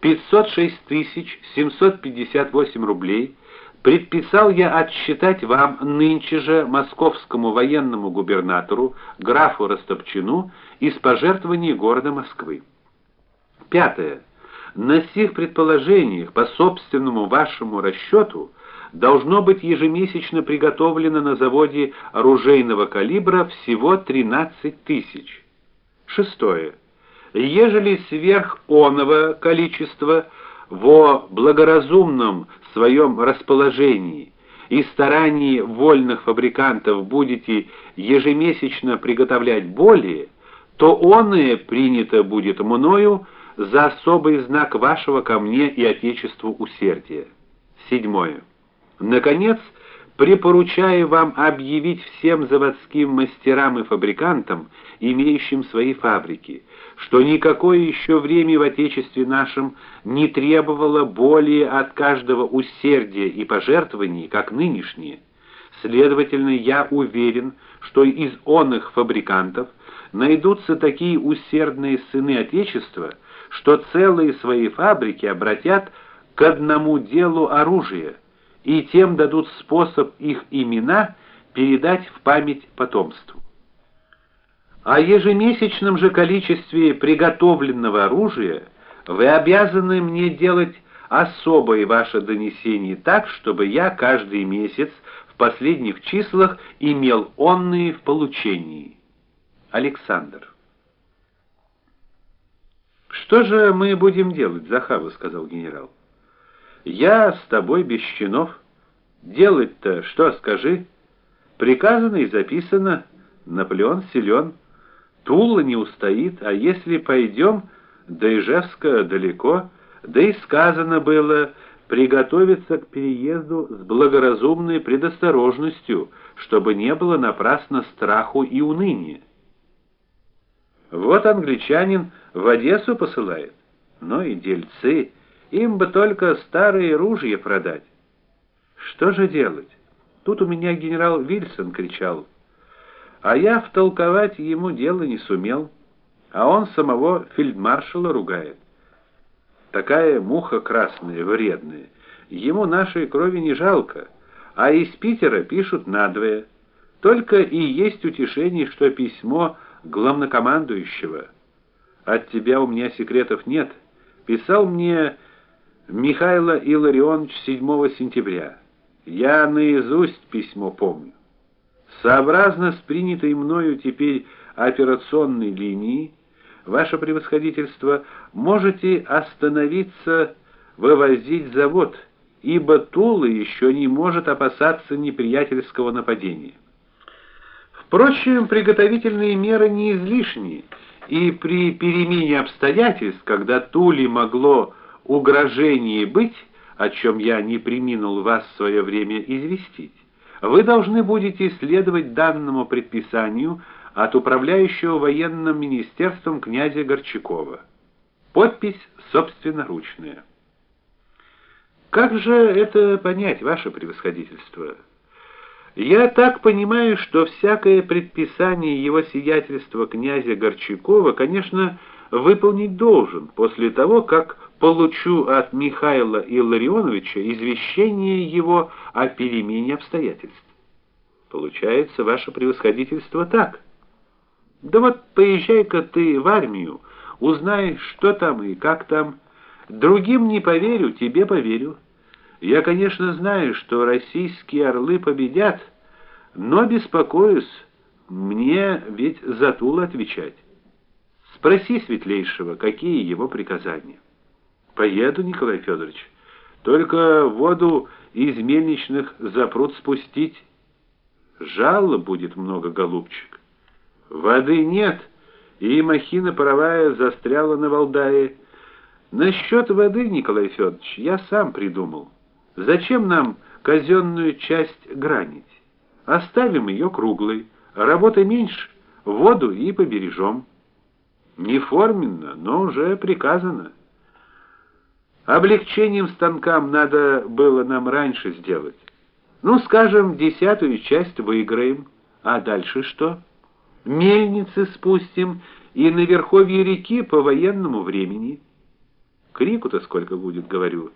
506 758 рублей предписал я отсчитать вам нынче же московскому военному губернатору графу Растопчину из пожертвований города Москвы. Пятое. На сих предположениях по собственному вашему расчету должно быть ежемесячно приготовлено на заводе оружейного калибра всего 13 тысяч. Шестое. Ежели сверх оного количества во благоразумном своем расположении и старании вольных фабрикантов будете ежемесячно приготовлять более, то оное принято будет мною за особый знак вашего ко мне и отечеству усердия. Седьмое. Наконец, препоручаю вам объявить всем заводским мастерам и фабрикантам, имеющим свои фабрики, что никакое еще время в отечестве нашем не требовало более от каждого усердия и пожертвований, как нынешнее. Следовательно, я уверен, что из онных фабрикантов найдутся такие усердные сыны отечества, что целые свои фабрики обратят к одному делу оружия и тем дадут способ их имена передать в память потомству. О ежемесячном же количестве приготовленного оружия вы обязаны мне делать особое ваше донесение так, чтобы я каждый месяц в последних числах имел онные в получении. Александр. Что же мы будем делать, Захава, сказал генерал. Я с тобой без чинов. Делать-то что, скажи? Приказано и записано. Наполеон силен. Тула не устоит, а если пойдем до Ижевска далеко, да и сказано было приготовиться к переезду с благоразумной предосторожностью, чтобы не было напрасно страху и уныния. Вот англичанин в Одессу посылает. но и дельцы, им бы только старые ружья продать. Что же делать? Тут у меня генерал Вильсон кричал: а я втолковать ему дело не сумел, а он самого фельдмаршала ругает. Такая муха красная, вредная. Ему нашей крови не жалко, а из Питера пишут надвое. Только и есть утешение, что письмо главнокомандующего. От тебя у меня секретов нет. Писал мне Михаил Илларионович 7 сентября. Я наизусть письмо помню. Сообразно с принятой мною теперь операционной линией, ваше превосходительство, можете остановиться вывозить завод, ибо Тула еще не может опасаться неприятельского нападения. Впрочем, приготовительные меры не излишни, и при перемене обстоятельств, когда Туле могло угрожение быть, о чем я не преминул вас в свое время известить, вы должны будете следовать данному предписанию от управляющего военным министерством князя Горчакова. Подпись собственноручная. Как же это понять, ваше превосходительство? Я так понимаю, что всякое предписание его сиятельства князя Горчакова, конечно, выполнить должен после того, как получу от Михаила Илларионовича извещение его о перемене обстоятельств. Получается, ваше превосходительство так. Да вот поезжай-ка ты в армию, узнай, что там и как там. Другим не поверю, тебе поверю. Я, конечно, знаю, что российские орлы победят, но беспокоюсь, мне ведь за Тул отвечать. Спроси светлейшего, какие его приказания. Поеду, Николай Федорович. Только воду из мельничных запрут спустить. Жалоб будет много, голубчик. Воды нет, и махина паровая застряла на Валдае. Насчет воды, Николай Федорович, я сам придумал. Зачем нам казенную часть гранить? Оставим ее круглой. Работы меньше, воду и побережем. Не форменно, но уже приказано. Облегчением станкам надо было нам раньше сделать. Ну, скажем, десятую часть выиграем, а дальше что? Мельницы спустим и на верховье реки по военному времени. Крику-то сколько будет, говорю.